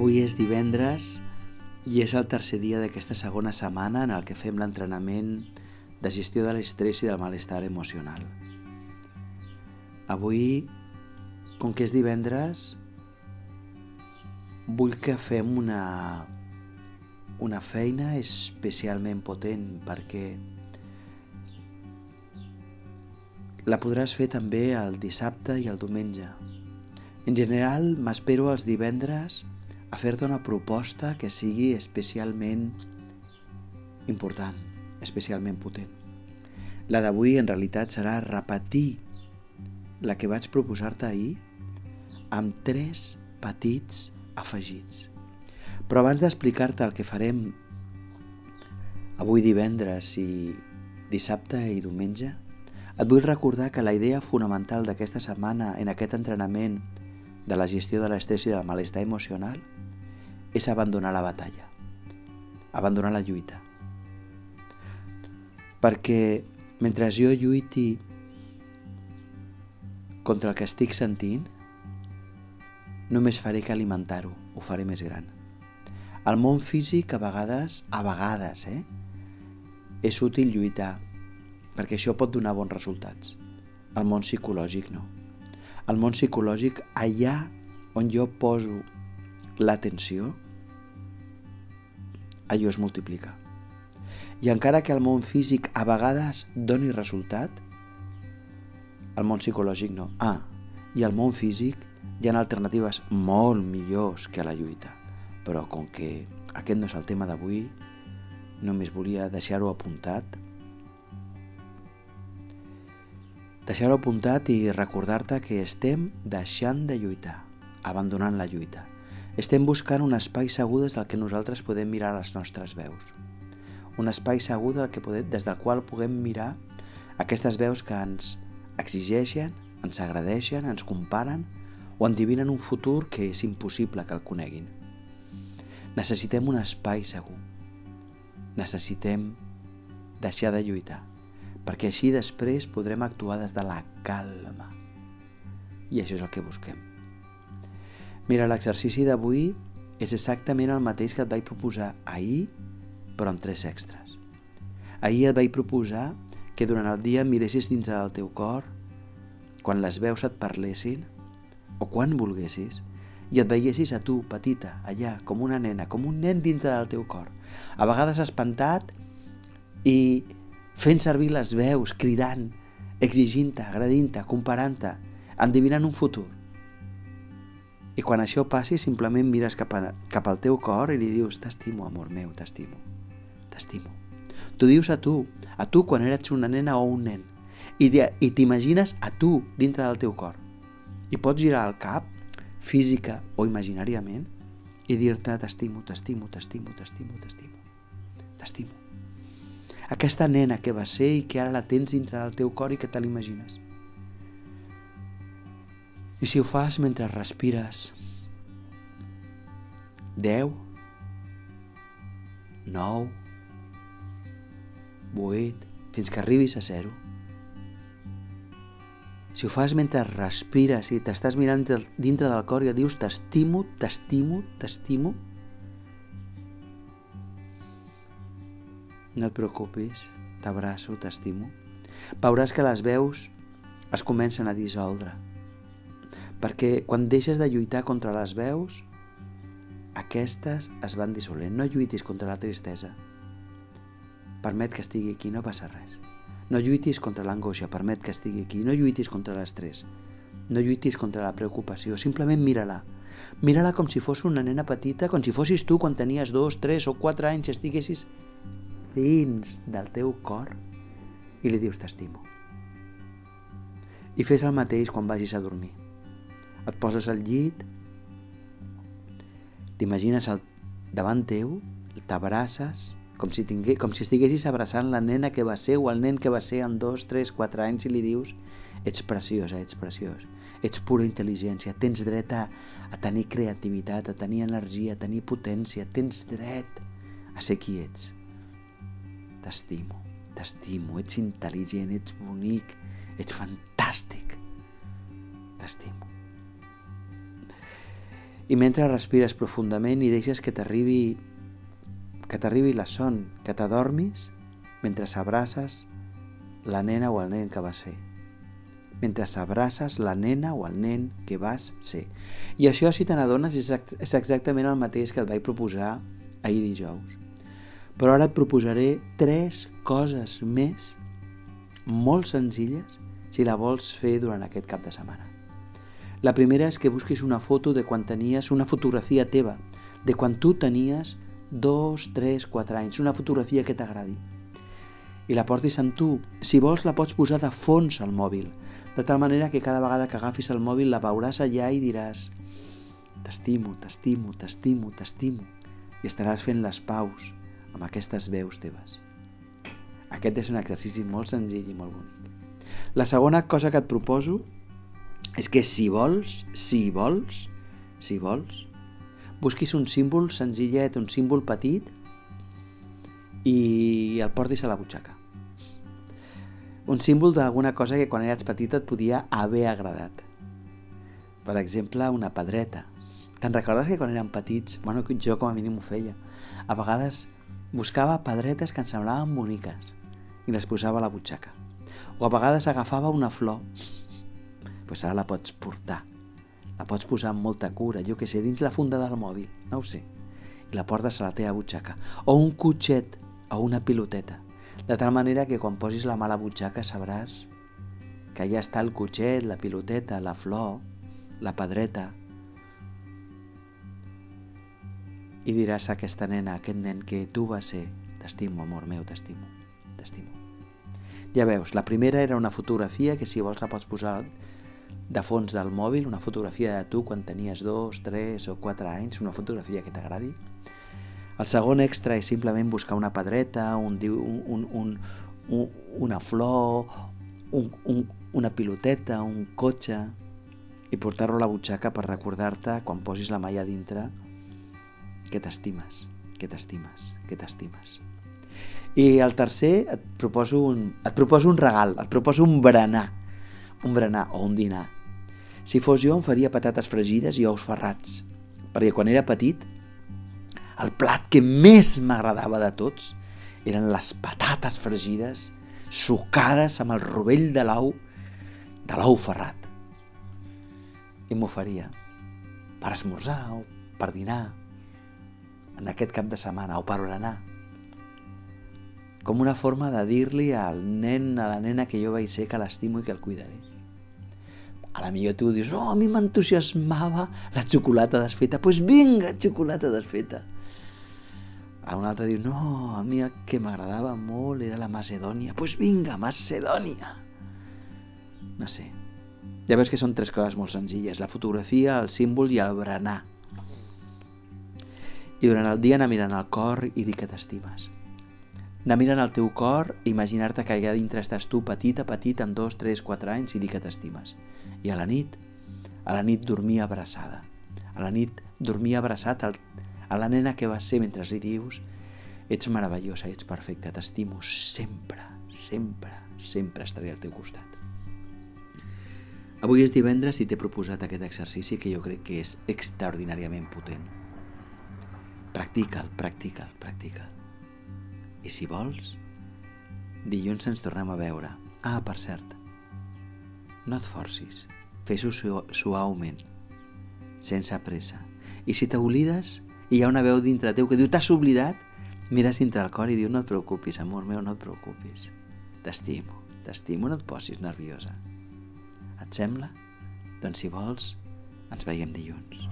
Avui és divendres i és el tercer dia d'aquesta segona setmana en el que fem l'entrenament de gestió de l'estrès i del malestar emocional. Avui, com que és divendres, vull que fem una, una feina especialment potent perquè la podràs fer també el dissabte i el diumenge. En general, m'espero els divendres a fer-te una proposta que sigui especialment important, especialment potent. La d'avui en realitat serà repetir la que vaig proposar-te ahir amb tres petits afegits. Però abans d'explicar-te el que farem avui divendres i dissabte i diumenge, et vull recordar que la idea fonamental d'aquesta setmana en aquest entrenament de la gestió de l'estrès i del malestar emocional és abandonar la batalla, abandonar la lluita. Perquè mentre jo lluiti contra el que estic sentint, només faré que alimentar-ho, ho faré més gran. Al món físic, a vegades, a vegades, eh, és útil lluitar, perquè això pot donar bons resultats. Al món psicològic no. Al món psicològic, allà on jo poso l'atenció, allò es multiplica. I encara que el món físic a vegades doni resultat, el món psicològic no. Ah, i al món físic hi ha alternatives molt millors que a la lluita. Però com que aquest no és el tema d'avui, només volia deixar-ho apuntat. Deixar-ho apuntat i recordar-te que estem deixant de lluitar abandonant la lluita. Estem buscant un espai segur des del que nosaltres podem mirar les nostres veus. Un espai segur del que podem, des del qual puguem mirar aquestes veus que ens exigeixen, ens agradeixen, ens comparen o endivinen un futur que és impossible que el coneguin. Necessitem un espai segur. Necessitem deixar de lluitar, perquè així després podrem actuar des de la calma. I això és el que busquem. Mira, l'exercici d'avui és exactament el mateix que et vaig proposar ahir, però amb tres extras. Ahir et vaig proposar que durant el dia miressis dintre del teu cor, quan les veus et parlessin, o quan volguessis, i et veiessis a tu, petita, allà, com una nena, com un nen dintre del teu cor. A vegades espantat i fent servir les veus, cridant, exigint-te, agradint-te, comparant-te, endivinant un futur. I quan això passi, simplement mires cap, a, cap al teu cor i li dius t'estimo, amor meu, t'estimo, t'estimo. Tu dius a tu, a tu quan eres una nena o un nen, i t'imagines a tu dintre del teu cor. I pots girar el cap, física o imaginàriament, i dir-te t'estimo, t'estimo, t'estimo, t'estimo, t'estimo, t'estimo. Aquesta nena que va ser i que ara la tens dintre del teu cor i que te l'imagines. I si ho fas mentre respires 10, 9, 8, fins que arribis a 0. Si ho fas mentre respires i t'estàs mirant dintre del cor i et dius t'estimo, t'estimo, t'estimo, no et preocupis, t'abraço, t'estimo. Veuràs que les veus es comencen a dissoldre perquè quan deixes de lluitar contra les veus, aquestes es van dissolent. No lluitis contra la tristesa. Permet que estigui aquí, no passa res. No lluitis contra l'angoixa, permet que estigui aquí. No lluitis contra l'estrès. No lluitis contra la preocupació, simplement mira-la. Mira-la com si fos una nena petita, com si fossis tu quan tenies dos, tres o quatre anys i estiguessis dins del teu cor i li dius t'estimo. I fes el mateix quan vagis a dormir et poses al llit, t'imagines davant teu, t'abraces, com si, tingué, com si estiguessis abraçant la nena que va ser o el nen que va ser en dos, tres, quatre anys i li dius ets preciosa, ets preciós, ets pura intel·ligència, tens dret a, a tenir creativitat, a tenir energia, a tenir potència, tens dret a ser qui ets. T'estimo, t'estimo, ets intel·ligent, ets bonic, ets fantàstic. T'estimo. I mentre respires profundament i deixes que t'arribi que t'arribi la son, que t'adormis mentre s'abraces la nena o el nen que vas ser. Mentre s'abraces la nena o el nen que vas ser. I això, si te n'adones, és, és exactament el mateix que et vaig proposar ahir dijous. Però ara et proposaré tres coses més molt senzilles si la vols fer durant aquest cap de setmana. La primera és que busquis una foto de quan tenies una fotografia teva, de quan tu tenies dos, tres, quatre anys, una fotografia que t'agradi. I la portis amb tu. Si vols, la pots posar de fons al mòbil, de tal manera que cada vegada que agafis el mòbil la veuràs allà i diràs t'estimo, t'estimo, t'estimo, t'estimo i estaràs fent les paus amb aquestes veus teves. Aquest és un exercici molt senzill i molt bonic. La segona cosa que et proposo és que si vols, si vols, si vols, busquis un símbol senzillet, un símbol petit i el portis a la butxaca. Un símbol d'alguna cosa que quan eres petita et podia haver agradat. Per exemple, una pedreta. Te'n recordes que quan érem petits, bueno, jo com a mínim ho feia, a vegades buscava pedretes que em semblaven boniques i les posava a la butxaca. O a vegades agafava una flor, pues ara la pots portar. La pots posar amb molta cura, jo que sé, dins la funda del mòbil, no ho sé. I la portes a la teva butxaca. O un cotxet, o una piloteta. De tal manera que quan posis la mà a la butxaca sabràs que allà està el cotxet, la piloteta, la flor, la pedreta. I diràs a aquesta nena, a aquest nen, que tu vas ser. T'estimo, amor meu, t'estimo, t'estimo. Ja veus, la primera era una fotografia que si vols la pots posar de fons del mòbil, una fotografia de tu quan tenies dos, tres o quatre anys, una fotografia que t'agradi. El segon extra és simplement buscar una pedreta, un, un, un, un, una flor, un, un, una piloteta, un cotxe i portar-lo a la butxaca per recordar-te quan posis la mà allà dintre que t'estimes, que t'estimes, que t'estimes. I el tercer, et proposo un, et proposo un regal, et proposo un berenar, un berenar o un dinar. Si fos jo em faria patates fregides i ous ferrats, perquè quan era petit el plat que més m'agradava de tots eren les patates fregides sucades amb el rovell de l'ou de l'ou ferrat. I m'ho faria per esmorzar o per dinar en aquest cap de setmana o per berenar com una forma de dir-li al nen, a la nena que jo vaig ser, que l'estimo i que el cuidaré. A la millor tu dius, oh, a mi m'entusiasmava la xocolata desfeta. Doncs pues vinga, xocolata desfeta. A un altre diu, no, a mi el que m'agradava molt era la Macedònia. Doncs pues vinga, Macedònia. No sé. Ja veus que són tres coses molt senzilles. La fotografia, el símbol i el berenar. I durant el dia anar mirant el cor i dir que t'estimes mirar en el teu cor i imaginar-te que allà dintre estàs tu petita, petita, amb dos, tres, quatre anys i dir que t'estimes. I a la nit, a la nit dormir abraçada. A la nit dormir abraçat al, a la nena que vas ser mentre li dius ets meravellosa, ets perfecta, t'estimo sempre, sempre, sempre estaré al teu costat. Avui és divendres i t'he proposat aquest exercici que jo crec que és extraordinàriament potent. Practica'l, practica'l, practica'l. I si vols, dilluns ens tornem a veure. Ah, per cert, no et forcis, fes-ho suaument, sense pressa. I si t'oblides i hi ha una veu dintre teu que diu t'has oblidat, mires dintre el cor i diu no et preocupis, amor meu, no et preocupis. T'estimo, t'estimo, no et posis nerviosa. Et sembla? Doncs si vols, ens veiem dilluns.